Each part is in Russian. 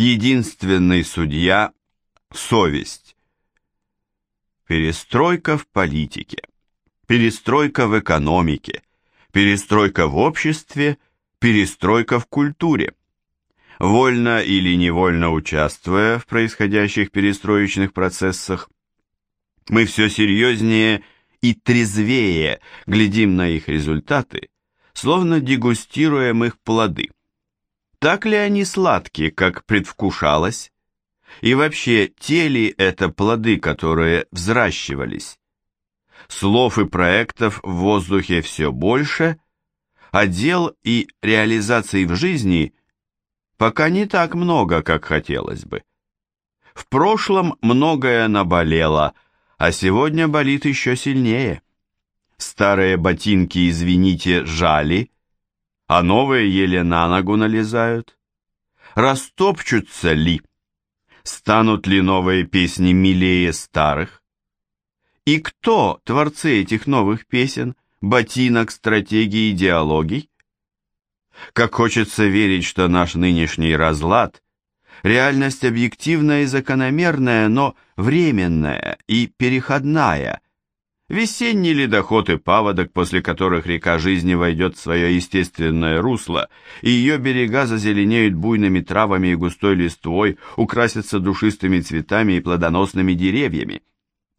Единственный судья – совесть. Перестройка в политике, перестройка в экономике, перестройка в обществе, перестройка в культуре. Вольно или невольно участвуя в происходящих перестроечных процессах, мы все серьезнее и трезвее глядим на их результаты, словно дегустируем их плоды. Так ли они сладкие, как предвкушалось? И вообще, те ли это плоды, которые взращивались? Слов и проектов в воздухе все больше, а дел и реализаций в жизни пока не так много, как хотелось бы. В прошлом многое наболело, а сегодня болит еще сильнее. Старые ботинки, извините, жали, а новые еле на ногу налезают. Растопчутся ли? Станут ли новые песни милее старых? И кто творцы этих новых песен, ботинок, стратегий, идеологий? Как хочется верить, что наш нынешний разлад – реальность объективная и закономерная, но временная и переходная. Весенний ледоход и паводок, после которых река жизни войдет в свое естественное русло, и ее берега зазеленеют буйными травами и густой листвой, украсятся душистыми цветами и плодоносными деревьями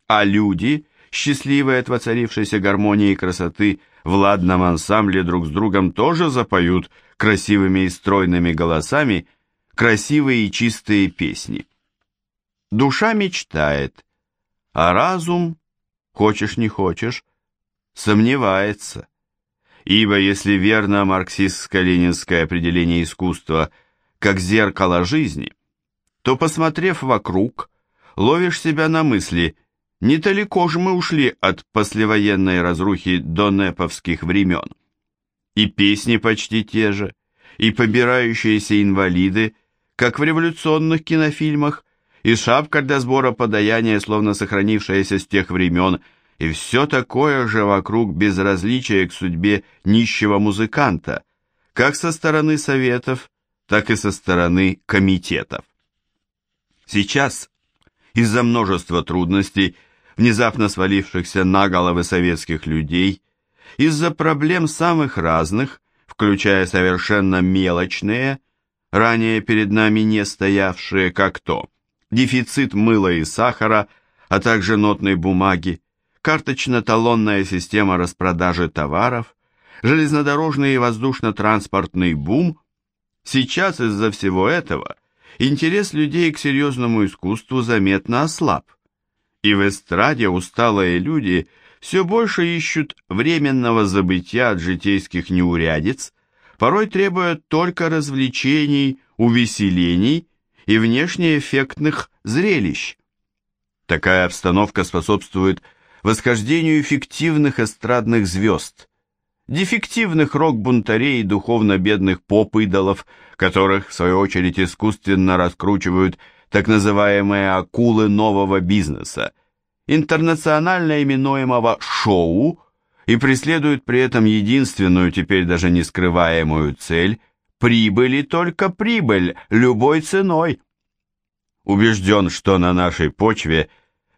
а люди, счастливые от воцарившейся гармонии и красоты, в ладном ансамбле друг с другом тоже запоют красивыми и стройными голосами красивые и чистые песни. Душа мечтает, а разум, хочешь не хочешь, сомневается. Ибо если верно марксистско-ленинское определение искусства как зеркало жизни, то, посмотрев вокруг, ловишь себя на мысли – Недалеко же мы ушли от послевоенной разрухи до неповских времен. И песни почти те же, и побирающиеся инвалиды, как в революционных кинофильмах, и шапка для сбора подаяния, словно сохранившаяся с тех времен, и все такое же вокруг безразличия к судьбе нищего музыканта, как со стороны советов, так и со стороны комитетов. Сейчас, из-за множества трудностей, внезапно свалившихся на головы советских людей, из-за проблем самых разных, включая совершенно мелочные, ранее перед нами не стоявшие, как то дефицит мыла и сахара, а также нотной бумаги, карточно-талонная система распродажи товаров, железнодорожный и воздушно-транспортный бум, сейчас из-за всего этого интерес людей к серьезному искусству заметно ослаб. И в эстраде усталые люди все больше ищут временного забытия от житейских неурядиц, порой требуя только развлечений, увеселений и внешне эффектных зрелищ. Такая обстановка способствует восхождению эффективных эстрадных звезд, дефективных рок-бунтарей и духовно-бедных поп-идолов, которых, в свою очередь, искусственно раскручивают так называемые акулы нового бизнеса, интернационально именуемого «шоу», и преследуют при этом единственную, теперь даже не скрываемую цель – прибыль и только прибыль, любой ценой. Убежден, что на нашей почве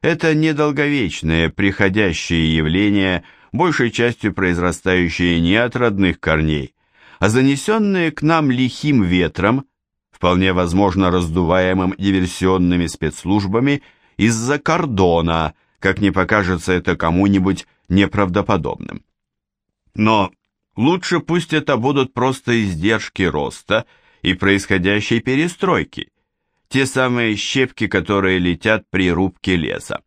это недолговечные, приходящие явления, большей частью произрастающие не от родных корней, а занесенные к нам лихим ветром, вполне возможно раздуваемым диверсионными спецслужбами из-за кордона, как не покажется это кому-нибудь неправдоподобным. Но лучше пусть это будут просто издержки роста и происходящей перестройки, те самые щепки, которые летят при рубке леса.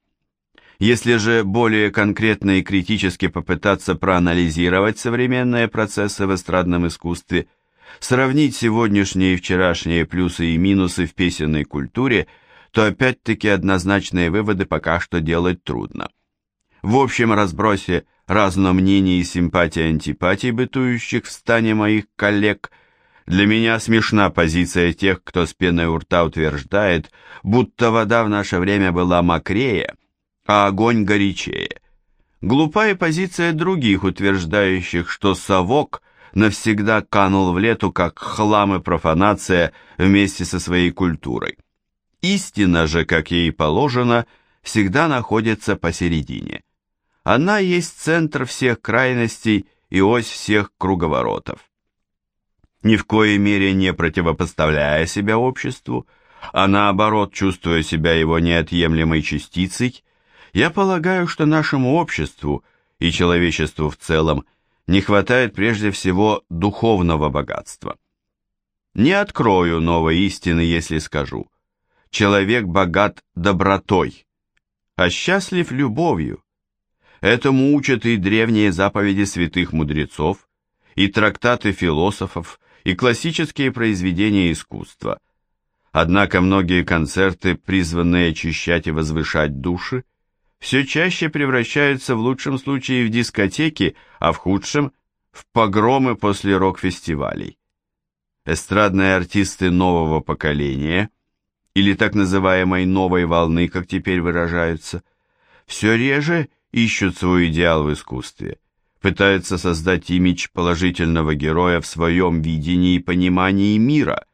Если же более конкретно и критически попытаться проанализировать современные процессы в эстрадном искусстве – сравнить сегодняшние и вчерашние плюсы и минусы в песенной культуре, то опять-таки однозначные выводы пока что делать трудно. В общем разбросе разномнений и симпатий-антипатий, бытующих в стане моих коллег, для меня смешна позиция тех, кто с пеной у рта утверждает, будто вода в наше время была мокрее, а огонь горячее. Глупая позиция других, утверждающих, что совок навсегда канул в лету, как хлам и профанация вместе со своей культурой. Истина же, как ей положено, всегда находится посередине. Она есть центр всех крайностей и ось всех круговоротов. Ни в коей мере не противопоставляя себя обществу, а наоборот, чувствуя себя его неотъемлемой частицей, я полагаю, что нашему обществу и человечеству в целом не хватает прежде всего духовного богатства. Не открою новой истины, если скажу. Человек богат добротой, а счастлив любовью. Этому учат и древние заповеди святых мудрецов, и трактаты философов, и классические произведения искусства. Однако многие концерты, призванные очищать и возвышать души, все чаще превращаются в лучшем случае в дискотеки, а в худшем – в погромы после рок-фестивалей. Эстрадные артисты нового поколения, или так называемой новой волны, как теперь выражаются, все реже ищут свой идеал в искусстве, пытаются создать имидж положительного героя в своем видении и понимании мира.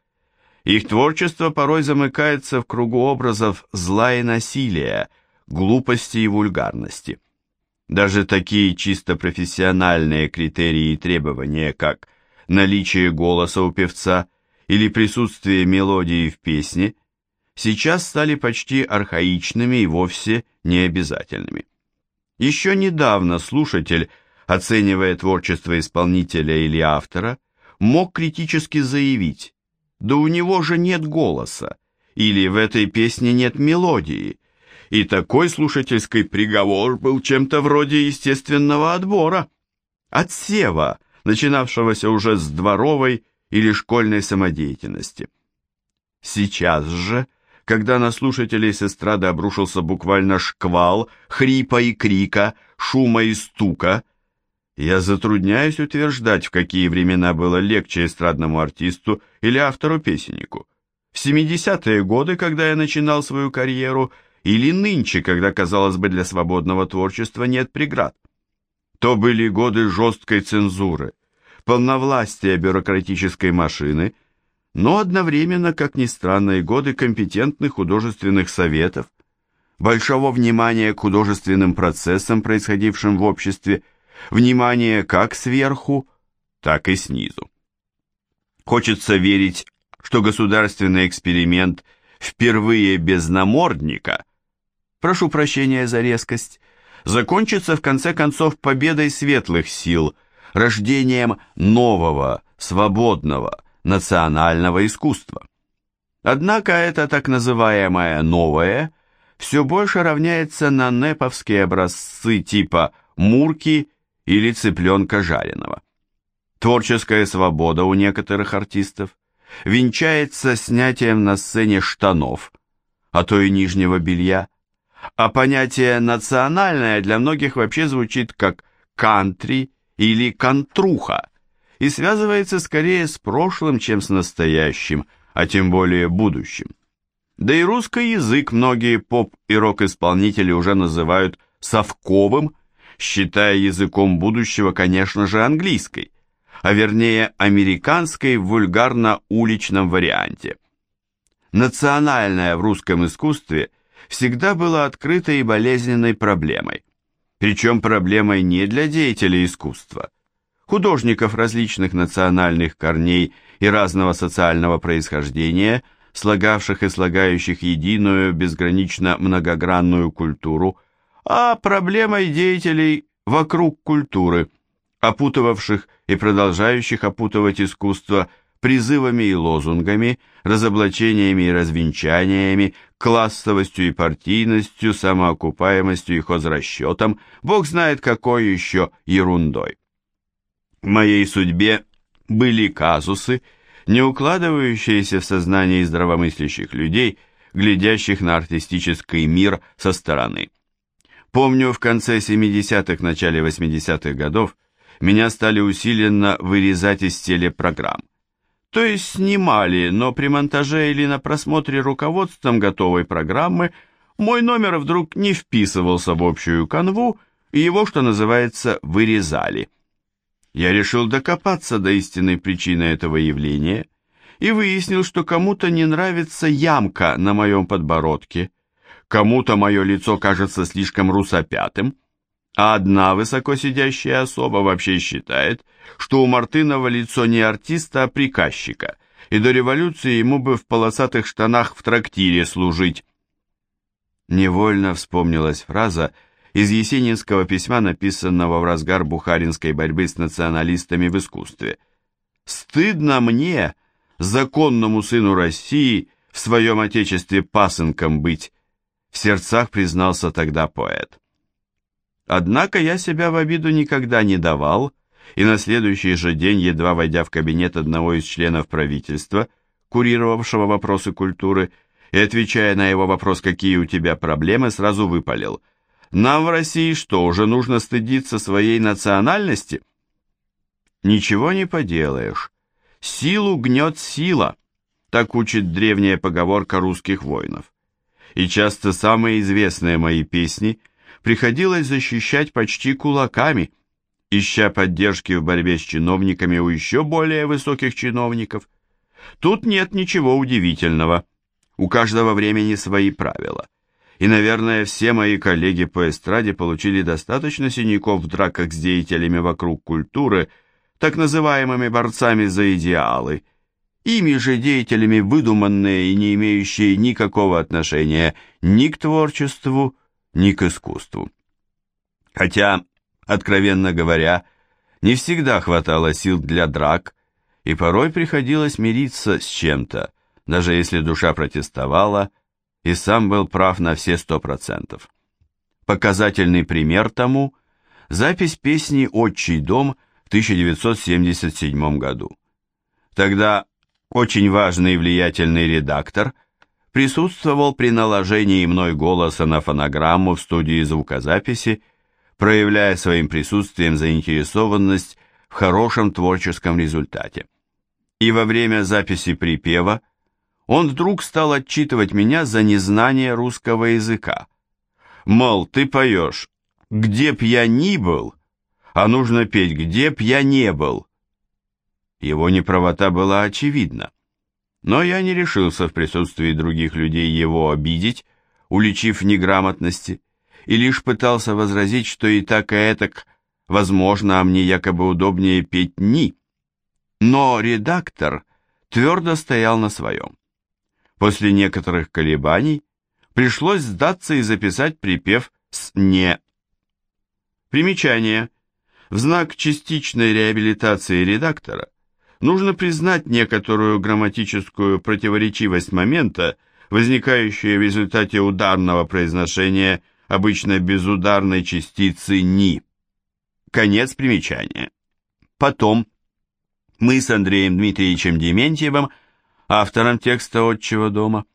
Их творчество порой замыкается в кругу образов зла и насилия – глупости и вульгарности. Даже такие чисто профессиональные критерии и требования, как наличие голоса у певца или присутствие мелодии в песне, сейчас стали почти архаичными и вовсе необязательными. Еще недавно слушатель, оценивая творчество исполнителя или автора, мог критически заявить, да у него же нет голоса, или в этой песне нет мелодии, и такой слушательский приговор был чем-то вроде естественного отбора, отсева, начинавшегося уже с дворовой или школьной самодеятельности. Сейчас же, когда на слушателей с эстрады обрушился буквально шквал хрипа и крика, шума и стука, я затрудняюсь утверждать, в какие времена было легче эстрадному артисту или автору-песеннику. В 70-е годы, когда я начинал свою карьеру, или нынче, когда, казалось бы, для свободного творчества нет преград. То были годы жесткой цензуры, полновластия бюрократической машины, но одновременно, как ни странно, и годы компетентных художественных советов, большого внимания к художественным процессам, происходившим в обществе, внимания как сверху, так и снизу. Хочется верить, что государственный эксперимент впервые без намордника прошу прощения за резкость, закончится в конце концов победой светлых сил, рождением нового, свободного, национального искусства. Однако это так называемое «новое» все больше равняется на неповские образцы типа «мурки» или «цыпленка жареного». Творческая свобода у некоторых артистов венчается снятием на сцене штанов, а то и нижнего белья, а понятие «национальное» для многих вообще звучит как «кантри» или «кантруха» и связывается скорее с прошлым, чем с настоящим, а тем более будущим. Да и русский язык многие поп- и рок-исполнители уже называют совковым, считая языком будущего, конечно же, английской, а вернее американской в вульгарно-уличном варианте. Национальное в русском искусстве – всегда было открытой и болезненной проблемой. Причем проблемой не для деятелей искусства. Художников различных национальных корней и разного социального происхождения, слагавших и слагающих единую безгранично многогранную культуру, а проблемой деятелей вокруг культуры, опутывавших и продолжающих опутывать искусство – призывами и лозунгами, разоблачениями и развенчаниями, классовостью и партийностью, самоокупаемостью и хозрасчетом, бог знает какой еще ерундой. В моей судьбе были казусы, не укладывающиеся в сознание здравомыслящих людей, глядящих на артистический мир со стороны. Помню, в конце 70-х, начале 80-х годов меня стали усиленно вырезать из телепрограмм. То есть снимали, но при монтаже или на просмотре руководством готовой программы мой номер вдруг не вписывался в общую канву, и его, что называется, вырезали. Я решил докопаться до истинной причины этого явления и выяснил, что кому-то не нравится ямка на моем подбородке, кому-то мое лицо кажется слишком русопятым, а одна высоко сидящая особа вообще считает, что у Мартынова лицо не артиста, а приказчика, и до революции ему бы в полосатых штанах в трактире служить. Невольно вспомнилась фраза из Есенинского письма, написанного в разгар бухаринской борьбы с националистами в искусстве. «Стыдно мне, законному сыну России, в своем отечестве пасынком быть», в сердцах признался тогда поэт. Однако я себя в обиду никогда не давал, и на следующий же день, едва войдя в кабинет одного из членов правительства, курировавшего вопросы культуры, и отвечая на его вопрос, какие у тебя проблемы, сразу выпалил. Нам в России что, уже нужно стыдиться своей национальности? Ничего не поделаешь. Силу гнет сила, так учит древняя поговорка русских воинов. И часто самые известные мои песни – приходилось защищать почти кулаками, ища поддержки в борьбе с чиновниками у еще более высоких чиновников. Тут нет ничего удивительного. У каждого времени свои правила. И, наверное, все мои коллеги по эстраде получили достаточно синяков в драках с деятелями вокруг культуры, так называемыми борцами за идеалы, ими же деятелями выдуманные и не имеющие никакого отношения ни к творчеству, ни к искусству. Хотя, откровенно говоря, не всегда хватало сил для драк, и порой приходилось мириться с чем-то, даже если душа протестовала, и сам был прав на все сто процентов. Показательный пример тому – запись песни «Отчий дом» в 1977 году. Тогда очень важный и влиятельный редактор – присутствовал при наложении мной голоса на фонограмму в студии звукозаписи, проявляя своим присутствием заинтересованность в хорошем творческом результате. И во время записи припева он вдруг стал отчитывать меня за незнание русского языка. Мол, ты поешь «Где б я ни был», а нужно петь «Где б я не был». Его неправота была очевидна. Но я не решился в присутствии других людей его обидеть, уличив в неграмотности, и лишь пытался возразить, что и так и этак, возможно, а мне якобы удобнее петь «ни». Но редактор твердо стоял на своем. После некоторых колебаний пришлось сдаться и записать припев с «не». Примечание. В знак частичной реабилитации редактора – нужно признать некоторую грамматическую противоречивость момента, возникающую в результате ударного произношения обычно безударной частицы «ни». Конец примечания. Потом мы с Андреем Дмитриевичем Дементьевым, автором текста «Отчего дома»,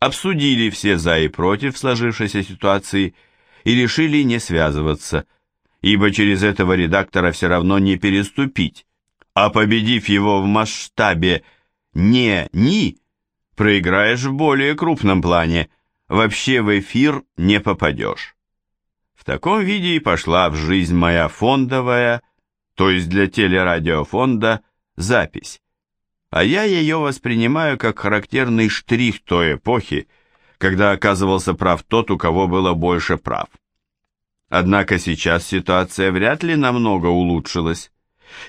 обсудили все за и против сложившейся ситуации и решили не связываться, ибо через этого редактора все равно не переступить, а победив его в масштабе не-ни, проиграешь в более крупном плане, вообще в эфир не попадешь. В таком виде и пошла в жизнь моя фондовая, то есть для телерадиофонда, запись. А я ее воспринимаю как характерный штрих той эпохи, когда оказывался прав тот, у кого было больше прав. Однако сейчас ситуация вряд ли намного улучшилась.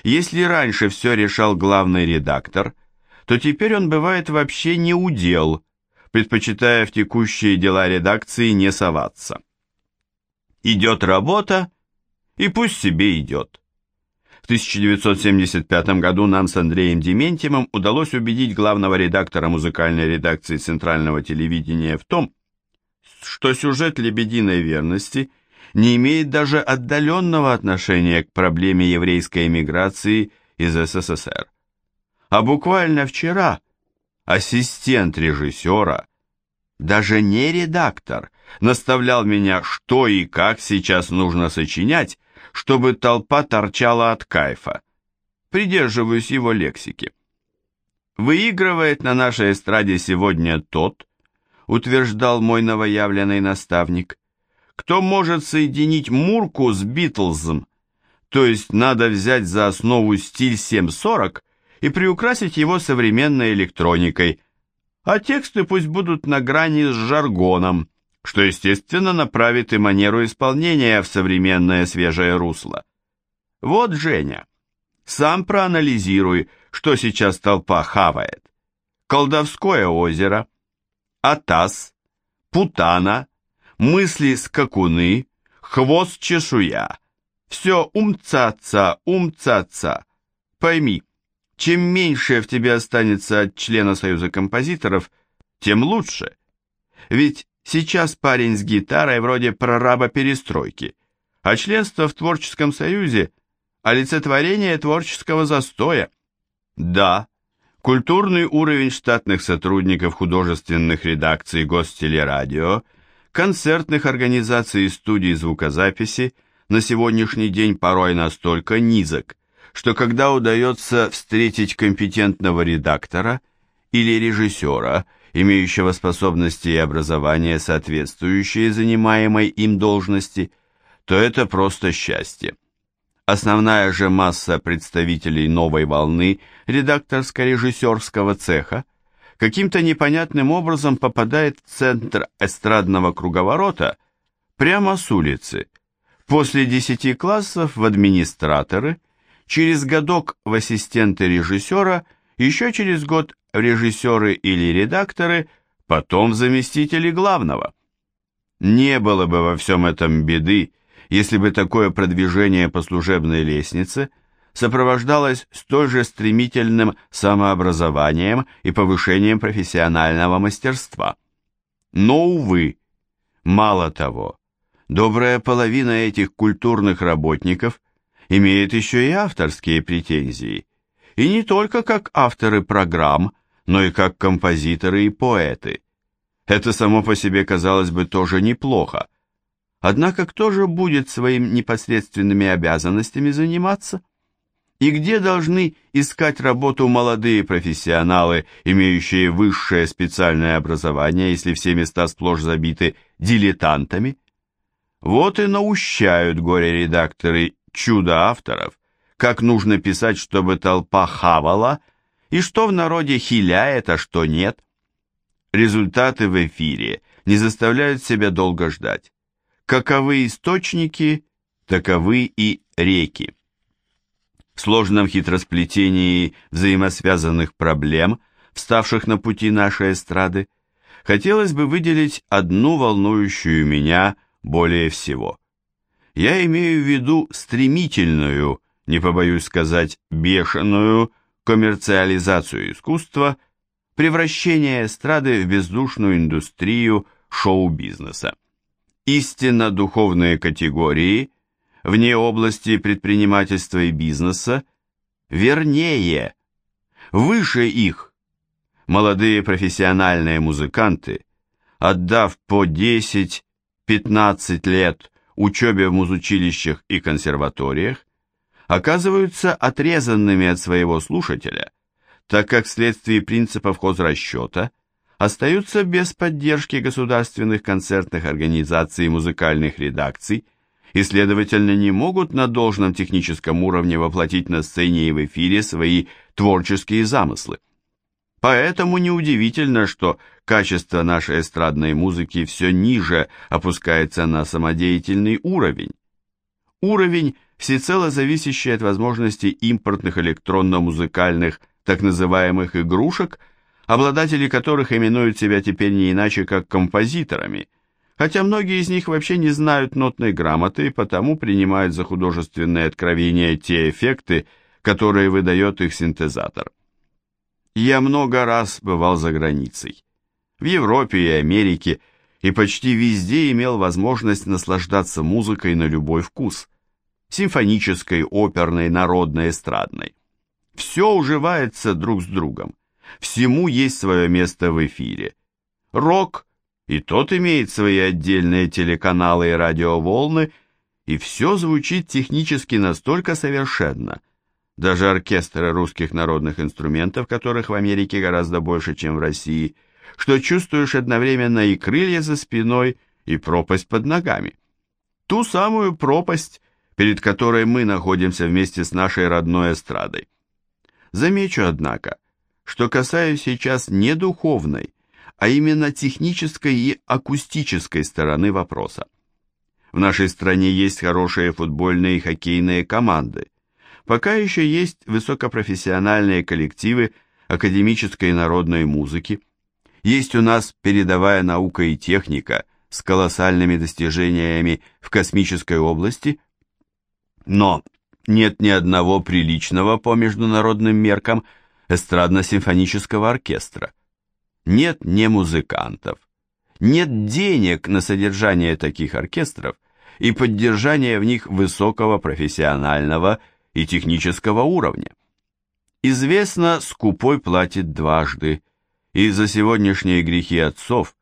Если раньше все решал главный редактор, то теперь он бывает вообще не удел, предпочитая в текущие дела редакции не соваться. Идет работа, и пусть себе идет. В 1975 году нам с Андреем Дементьевым удалось убедить главного редактора музыкальной редакции Центрального телевидения в том, что сюжет «Лебединой верности» – не имеет даже отдаленного отношения к проблеме еврейской эмиграции из СССР. А буквально вчера ассистент режиссера, даже не редактор, наставлял меня, что и как сейчас нужно сочинять, чтобы толпа торчала от кайфа. Придерживаюсь его лексики. Выигрывает на нашей эстраде сегодня тот, утверждал мой новоявленный наставник, кто может соединить Мурку с Битлзом, То есть надо взять за основу стиль 740 и приукрасить его современной электроникой, а тексты пусть будут на грани с жаргоном, что, естественно, направит и манеру исполнения в современное свежее русло. Вот, Женя, сам проанализируй, что сейчас толпа хавает. Колдовское озеро, Атас, Путана, мысли-скакуны, хвост-чешуя. Все умцаца, умцаца. Пойми, чем меньше в тебе останется от члена Союза композиторов, тем лучше. Ведь сейчас парень с гитарой вроде прораба перестройки, а членство в творческом союзе – олицетворение творческого застоя. Да, культурный уровень штатных сотрудников художественных редакций Гостелерадио, концертных организаций и студий звукозаписи на сегодняшний день порой настолько низок – что когда удается встретить компетентного редактора или режиссера, имеющего способности и образование, соответствующие занимаемой им должности, то это просто счастье. Основная же масса представителей новой волны редакторско-режиссерского цеха каким-то непонятным образом попадает в центр эстрадного круговорота прямо с улицы, после десяти классов в администраторы – через годок в ассистенты режиссера, еще через год режиссеры или редакторы, потом заместители главного. Не было бы во всем этом беды, если бы такое продвижение по служебной лестнице сопровождалось столь же стремительным самообразованием и повышением профессионального мастерства. Но, увы, мало того, добрая половина этих культурных работников имеет еще и авторские претензии, и не только как авторы программ, но и как композиторы и поэты. Это само по себе, казалось бы, тоже неплохо. Однако кто же будет своими непосредственными обязанностями заниматься? И где должны искать работу молодые профессионалы, имеющие высшее специальное образование, если все места сплошь забиты дилетантами? Вот и наущают горе-редакторы чудо авторов, как нужно писать, чтобы толпа хавала, и что в народе хиляет, а что нет. Результаты в эфире не заставляют себя долго ждать. Каковы источники, таковы и реки. В сложном хитросплетении взаимосвязанных проблем, вставших на пути нашей эстрады, хотелось бы выделить одну волнующую меня более всего – я имею в виду стремительную, не побоюсь сказать, бешеную коммерциализацию искусства, превращение эстрады в бездушную индустрию шоу-бизнеса. Истинно духовные категории, вне области предпринимательства и бизнеса, вернее, выше их, молодые профессиональные музыканты, отдав по 10-15 лет учебе в музучилищах и консерваториях, оказываются отрезанными от своего слушателя, так как вследствие принципов хозрасчета остаются без поддержки государственных концертных организаций и музыкальных редакций и, следовательно, не могут на должном техническом уровне воплотить на сцене и в эфире свои творческие замыслы. Поэтому неудивительно, что качество нашей эстрадной музыки все ниже опускается на самодеятельный уровень. Уровень, всецело зависящий от возможностей импортных электронно-музыкальных так называемых игрушек, обладатели которых именуют себя теперь не иначе как композиторами, хотя многие из них вообще не знают нотной грамоты и потому принимают за художественные откровения те эффекты, которые выдает их синтезатор. Я много раз бывал за границей. В Европе и Америке, и почти везде имел возможность наслаждаться музыкой на любой вкус. Симфонической, оперной, народной, эстрадной. Все уживается друг с другом. Всему есть свое место в эфире. Рок, и тот имеет свои отдельные телеканалы и радиоволны, и все звучит технически настолько совершенно – даже оркестры русских народных инструментов, которых в Америке гораздо больше, чем в России, что чувствуешь одновременно и крылья за спиной, и пропасть под ногами. Ту самую пропасть, перед которой мы находимся вместе с нашей родной эстрадой. Замечу, однако, что касаюсь сейчас не духовной, а именно технической и акустической стороны вопроса. В нашей стране есть хорошие футбольные и хоккейные команды. Пока еще есть высокопрофессиональные коллективы академической и народной музыки. Есть у нас передовая наука и техника с колоссальными достижениями в космической области, но нет ни одного приличного по международным меркам эстрадно-симфонического оркестра. Нет не музыкантов, нет денег на содержание таких оркестров и поддержание в них высокого профессионального и технического уровня. Известно, скупой платит дважды, и за сегодняшние грехи отцов,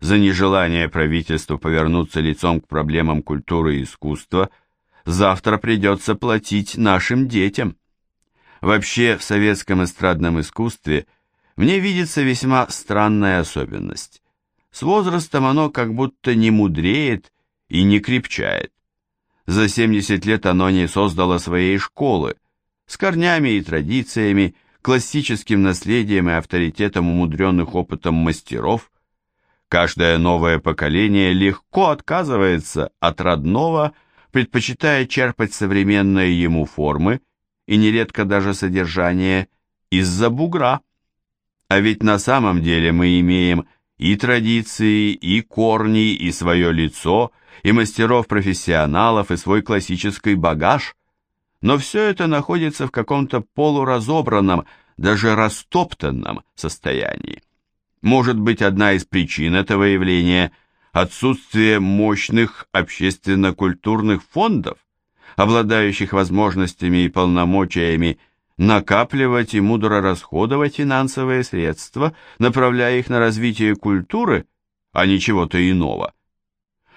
за нежелание правительства повернуться лицом к проблемам культуры и искусства – завтра придется платить нашим детям. Вообще, в советском эстрадном искусстве мне видится весьма странная особенность. С возрастом оно как будто не мудреет и не крепчает. За 70 лет оно не создало своей школы, с корнями и традициями, классическим наследием и авторитетом умудренных опытом мастеров. Каждое новое поколение легко отказывается от родного, предпочитая черпать современные ему формы и нередко даже содержание из-за бугра. А ведь на самом деле мы имеем и традиции, и корни, и свое лицо, и мастеров-профессионалов, и свой классический багаж. Но все это находится в каком-то полуразобранном, даже растоптанном состоянии. Может быть, одна из причин этого явления – отсутствие мощных общественно-культурных фондов, обладающих возможностями и полномочиями накапливать и мудро расходовать финансовые средства, направляя их на развитие культуры, а не чего-то иного.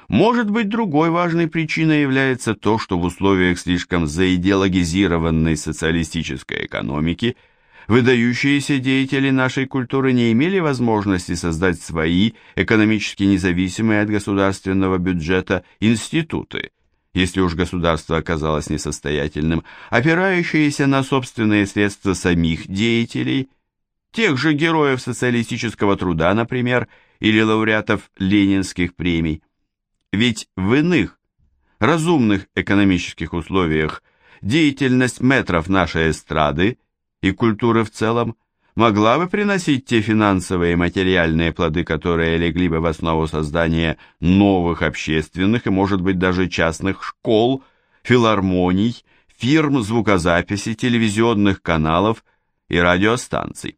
Может быть, другой важной причиной является то, что в условиях слишком заидеологизированной социалистической экономики – Выдающиеся деятели нашей культуры не имели возможности создать свои, экономически независимые от государственного бюджета, институты, если уж государство оказалось несостоятельным, опирающиеся на собственные средства самих деятелей, тех же героев социалистического труда, например, или лауреатов ленинских премий. Ведь в иных, разумных экономических условиях деятельность метров нашей эстрады – и культуры в целом могла бы приносить те финансовые и материальные плоды, которые легли бы в основу создания новых общественных и, может быть, даже частных школ, филармоний, фирм звукозаписи, телевизионных каналов и радиостанций.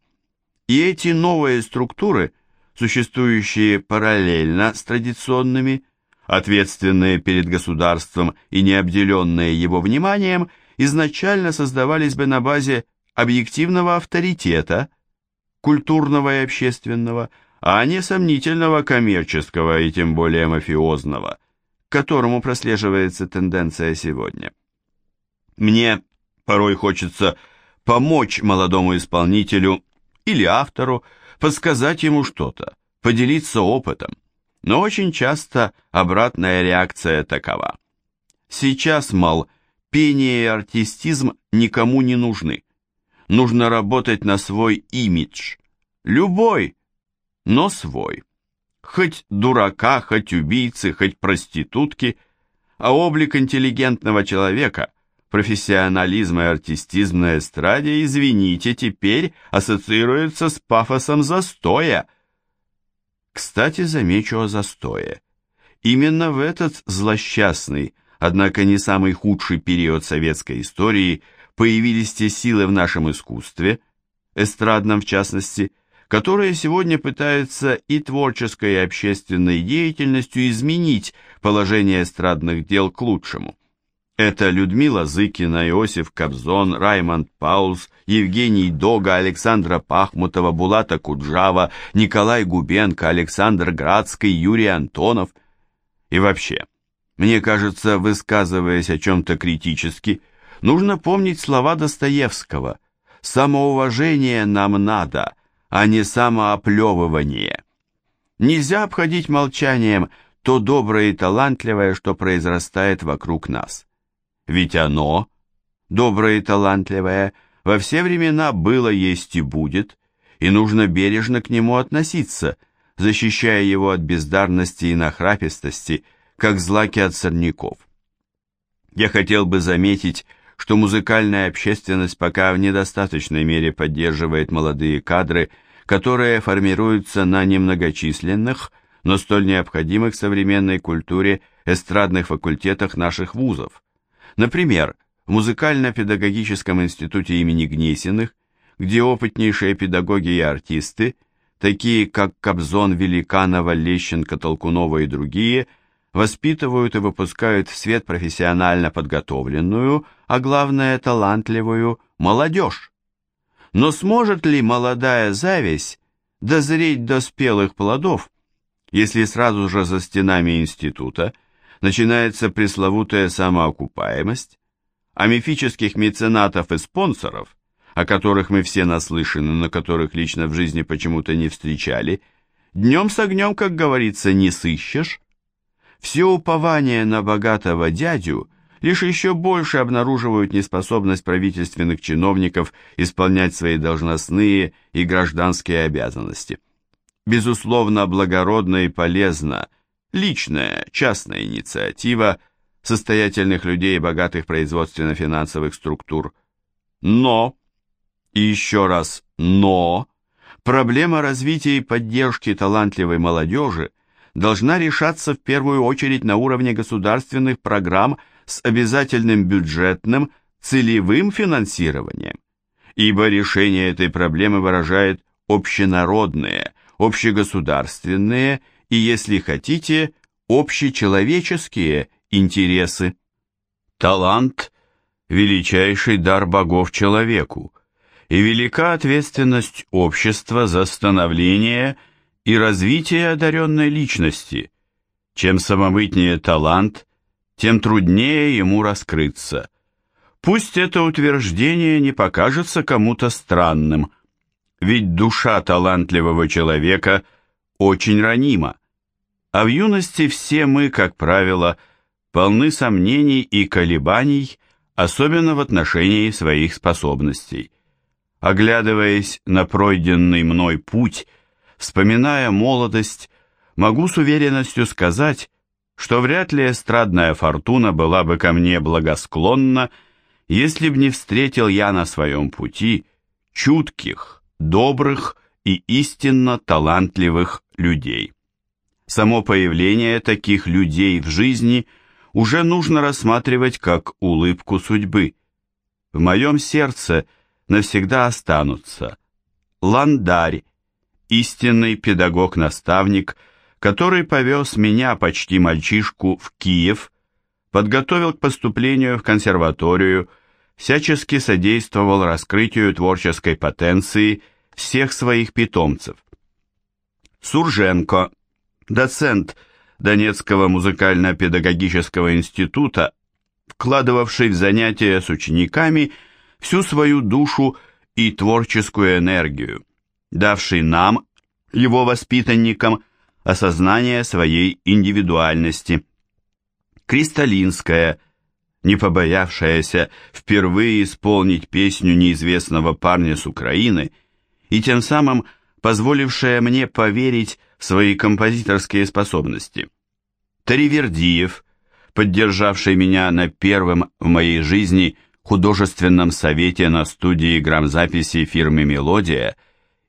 И эти новые структуры, существующие параллельно с традиционными, ответственные перед государством и не обделенные его вниманием, изначально создавались бы на базе объективного авторитета, культурного и общественного, а не сомнительного коммерческого и тем более мафиозного, к которому прослеживается тенденция сегодня. Мне порой хочется помочь молодому исполнителю или автору, подсказать ему что-то, поделиться опытом, но очень часто обратная реакция такова. Сейчас, мол, пение и артистизм никому не нужны нужно работать на свой имидж. Любой, но свой. Хоть дурака, хоть убийцы, хоть проститутки, а облик интеллигентного человека, профессионализм и артистизм на эстраде, извините, теперь ассоциируется с пафосом застоя. Кстати, замечу о застое. Именно в этот злосчастный, однако не самый худший период советской истории – появились те силы в нашем искусстве, эстрадном в частности, которые сегодня пытаются и творческой, и общественной деятельностью изменить положение эстрадных дел к лучшему. Это Людмила Зыкина, Иосиф Кобзон, Раймонд Паулс, Евгений Дога, Александра Пахмутова, Булата Куджава, Николай Губенко, Александр Градский, Юрий Антонов. И вообще, мне кажется, высказываясь о чем-то критически – Нужно помнить слова Достоевского «Самоуважение нам надо, а не самооплевывание». Нельзя обходить молчанием то доброе и талантливое, что произрастает вокруг нас. ведь оно, доброе и талантливое, во все времена было, есть и будет, и нужно бережно к нему относиться, защищая его от бездарности и нахрапистости, как злаки от сорняков. Я хотел бы заметить, что музыкальная общественность пока в недостаточной мере поддерживает молодые кадры, которые формируются на немногочисленных, но столь необходимых современной культуре эстрадных факультетах наших вузов. Например, в музыкально-педагогическом институте имени Гнесиных, где опытнейшие педагоги и артисты, такие как Кобзон, Великанова, Лещенко, Толкунова и другие, воспитывают и выпускают в свет профессионально подготовленную, а главное талантливую, молодежь. Но сможет ли молодая зависть дозреть до спелых плодов, если сразу же за стенами института начинается пресловутая самоокупаемость, а мифических меценатов и спонсоров, о которых мы все наслышаны, но которых лично в жизни почему-то не встречали, днем с огнем, как говорится, не сыщешь. Все упования на богатого дядю лишь еще больше обнаруживают неспособность правительственных чиновников исполнять свои должностные и гражданские обязанности. Безусловно, благородно и полезно личная, частная инициатива – состоятельных людей и богатых производственно-финансовых структур. Но, и еще раз «но», проблема развития и поддержки талантливой молодежи должна решаться в первую очередь на уровне государственных программ с обязательным бюджетным, целевым финансированием, ибо решение этой проблемы выражает общенародные, общегосударственные и, если хотите, общечеловеческие интересы. Талант – величайший дар богов человеку, и велика ответственность общества за становление и развитие одаренной личности. Чем самобытнее талант, тем труднее ему раскрыться. Пусть это утверждение не покажется кому-то странным, ведь душа талантливого человека очень ранима, а в юности все мы, как правило, – полны сомнений и колебаний, особенно в отношении своих способностей. Оглядываясь на пройденный мной путь, вспоминая молодость, могу с уверенностью сказать, что вряд ли эстрадная фортуна была бы ко мне благосклонна, если б не встретил я на своем пути чутких, добрых и истинно талантливых людей. Само появление таких людей в жизни – уже нужно рассматривать как улыбку судьбы. В моем сердце навсегда останутся Ландарь, истинный педагог-наставник, который повез меня, почти мальчишку, в Киев, подготовил к поступлению в консерваторию, всячески содействовал раскрытию творческой потенции всех своих питомцев. Сурженко, доцент Донецкого музыкально-педагогического института, вкладывавший в занятия с учениками всю свою душу и творческую энергию, давший нам, его воспитанникам, осознание своей индивидуальности. Кристалинская, не побоявшаяся впервые исполнить песню неизвестного парня с Украины и тем самым позволившая мне поверить в свои композиторские способности. Таривердиев, поддержавший меня на первом в моей жизни художественном совете на студии грамзаписи фирмы «Мелодия»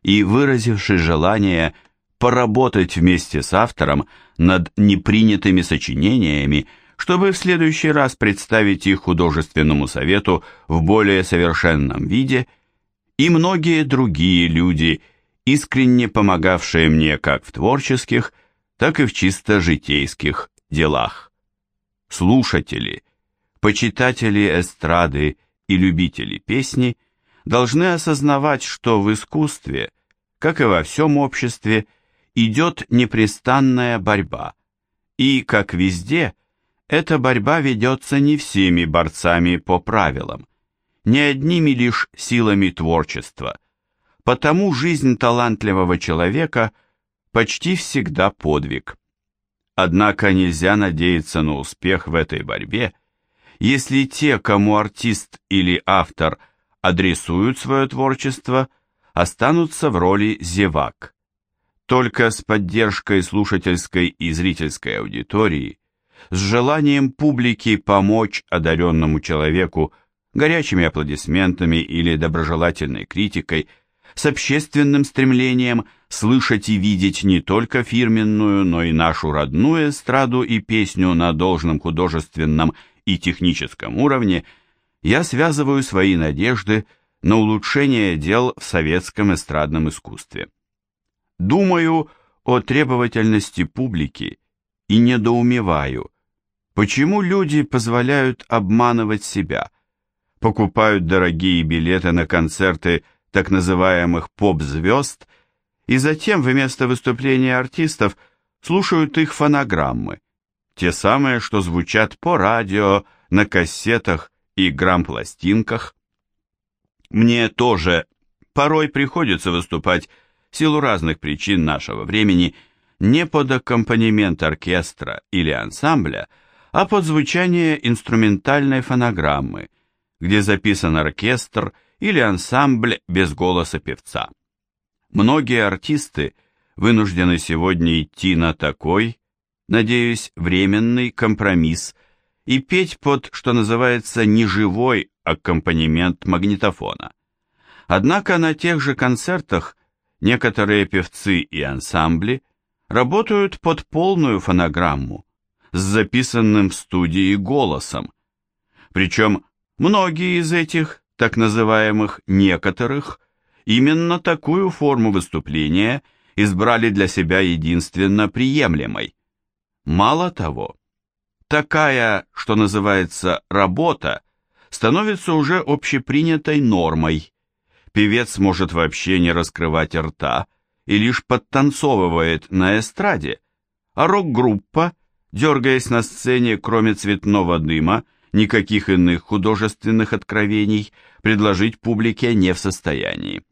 и выразивший желание поработать вместе с автором над непринятыми сочинениями, чтобы в следующий раз представить их художественному совету в более совершенном виде, и многие другие люди – искренне помогавшие мне как в творческих, так и в чисто житейских делах. Слушатели, почитатели эстрады и любители песни должны осознавать, что в искусстве, как и во всем обществе, идет непрестанная борьба, и, как везде, эта борьба ведется не всеми борцами по правилам, не одними лишь силами творчества – Потому жизнь талантливого человека почти всегда подвиг. Однако нельзя надеяться на успех в этой борьбе, если те, кому артист или автор адресуют свое творчество, останутся в роли зевак. Только с поддержкой слушательской и зрительской аудитории, с желанием публики помочь одаренному человеку горячими аплодисментами или доброжелательной критикой, с общественным стремлением слышать и видеть не только фирменную, но и нашу родную эстраду и песню на должном художественном и техническом уровне, я связываю свои надежды на улучшение дел в советском эстрадном искусстве. Думаю о требовательности публики и недоумеваю, почему люди позволяют обманывать себя, покупают дорогие билеты на концерты так называемых поп-звезд и затем вместо выступления артистов слушают их фонограммы, те самые, что звучат по радио, на кассетах и грамм-пластинках. Мне тоже порой приходится выступать силу разных причин нашего времени не под аккомпанемент оркестра или ансамбля, а под звучание инструментальной фонограммы, где записан оркестр или ансамбль без голоса певца. Многие артисты вынуждены сегодня идти на такой, надеюсь, временный компромисс и петь под, что называется, неживой аккомпанемент магнитофона. Однако на тех же концертах некоторые певцы и ансамбли работают под полную фонограмму с записанным в студии голосом. Причем многие из этих, так называемых некоторых, именно такую форму выступления избрали для себя единственно приемлемой. Мало того, такая, что называется, работа, становится уже общепринятой нормой. Певец может вообще не раскрывать рта и лишь подтанцовывает на эстраде, а рок-группа, дергаясь на сцене, кроме цветного дыма, никаких иных художественных откровений предложить публике не в состоянии.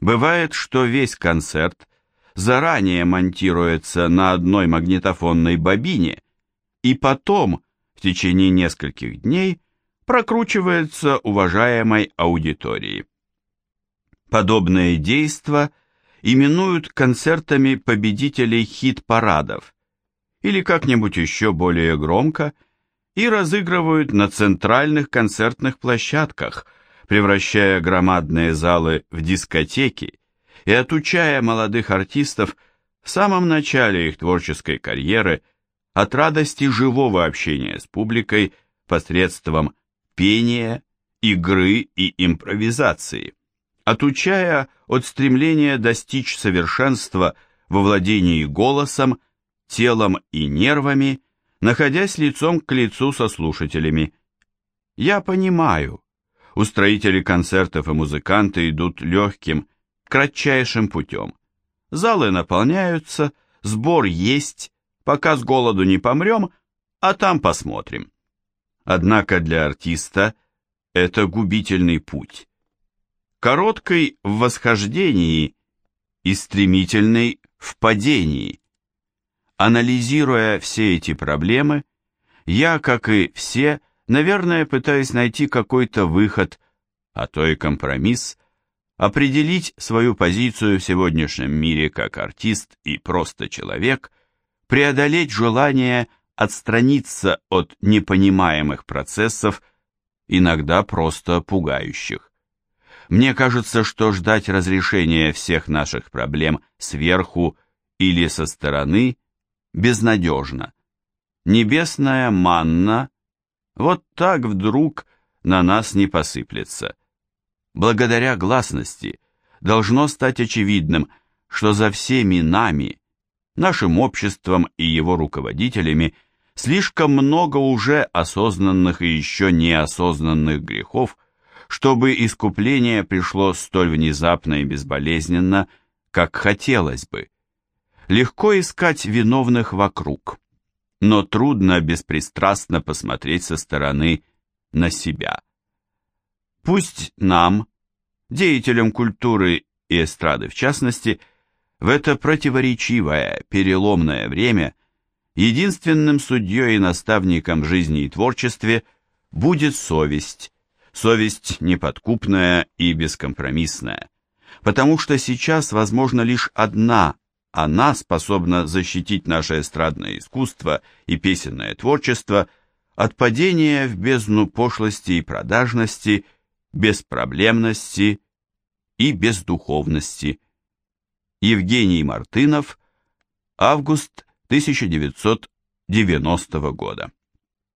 Бывает, что весь концерт заранее монтируется на одной магнитофонной бобине и потом, в течение нескольких дней, прокручивается уважаемой аудитории. Подобные действия именуют концертами победителей хит-парадов или как-нибудь еще более громко и разыгрывают на центральных концертных площадках, превращая громадные залы в дискотеки и отучая молодых артистов в самом начале их творческой карьеры от радости живого общения с публикой посредством пения, игры и импровизации, отучая от стремления достичь совершенства во владении голосом, телом и нервами, находясь лицом к лицу со слушателями. Я понимаю, устроители концертов и музыканты идут легким, кратчайшим путем. Залы наполняются, сбор есть, пока с голоду не помрем, а там посмотрим. Однако для артиста это губительный путь. Короткий в восхождении и стремительный в падении. Анализируя все эти проблемы, я, как и все, наверное, пытаюсь найти какой-то выход, а то и компромисс, определить свою позицию в сегодняшнем мире как артист и просто человек, преодолеть желание отстраниться от непонимаемых процессов, иногда просто пугающих. Мне кажется, что ждать разрешения всех наших проблем сверху или со стороны безнадежно. Небесная манна вот так вдруг на нас не посыплется благодаря гласности, должно стать очевидным, что за всеми нами, нашим обществом и его руководителями, слишком много уже осознанных и еще неосознанных грехов, чтобы искупление пришло столь внезапно и безболезненно, как хотелось бы. Легко искать виновных вокруг, но трудно беспристрастно посмотреть со стороны на себя. Пусть нам, деятелям культуры и эстрады в частности, в это противоречивое, переломное время единственным судьей и наставником жизни и творчестве будет совесть, совесть неподкупная и бескомпромиссная, потому что сейчас возможно лишь одна, она способна защитить наше эстрадное искусство и песенное творчество от падения в бездну пошлости и продажности, беспроблемности и бездуховности. Евгений Мартынов, август 1990 года.